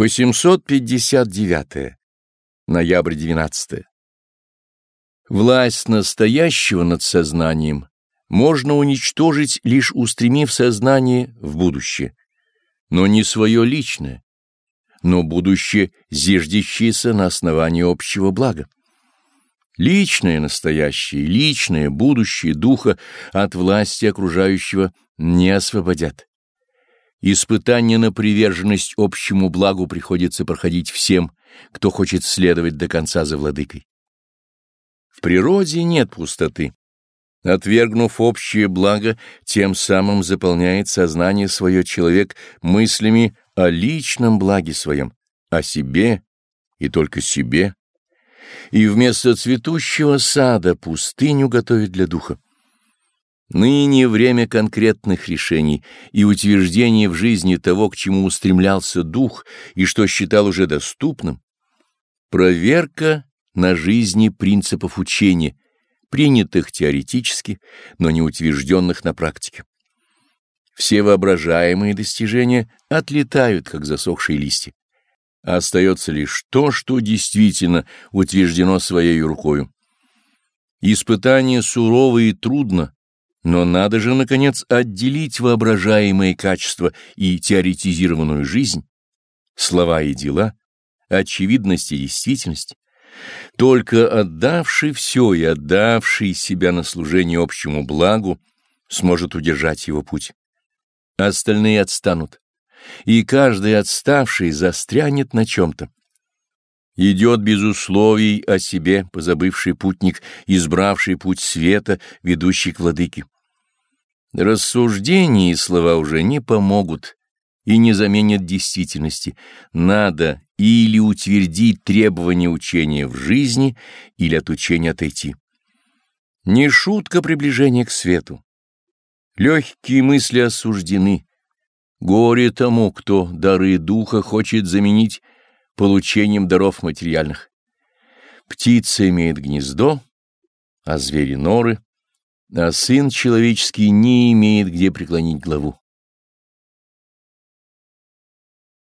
859. Ноябрь 12. Власть настоящего над сознанием можно уничтожить, лишь устремив сознание в будущее, но не свое личное, но будущее, зиждящееся на основании общего блага. Личное настоящее, личное будущее духа от власти окружающего не освободят. Испытание на приверженность общему благу приходится проходить всем, кто хочет следовать до конца за владыкой. В природе нет пустоты. Отвергнув общее благо, тем самым заполняет сознание свое человек мыслями о личном благе своем, о себе и только себе, и вместо цветущего сада пустыню готовит для духа. Ныне время конкретных решений и утверждения в жизни того, к чему устремлялся дух и что считал уже доступным. Проверка на жизни принципов учения, принятых теоретически, но не утвержденных на практике. Все воображаемые достижения отлетают, как засохшие листья. Остается лишь то, что действительно утверждено своей рукою. Испытание сурово и трудно, но надо же, наконец, отделить воображаемые качества и теоретизированную жизнь, слова и дела, очевидность и действительность. Только отдавший все и отдавший себя на служение общему благу сможет удержать его путь. Остальные отстанут, и каждый отставший застрянет на чем-то. Идет без условий о себе позабывший путник, избравший путь света, ведущий к владыке. Рассуждения и слова уже не помогут и не заменят действительности. Надо или утвердить требования учения в жизни, или от учения отойти. Не шутка приближения к свету. Легкие мысли осуждены. Горе тому, кто дары духа хочет заменить получением даров материальных. Птица имеет гнездо, а звери — норы, а сын человеческий не имеет где преклонить главу.